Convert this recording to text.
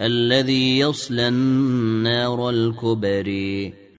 الذي يصلى النار الكبري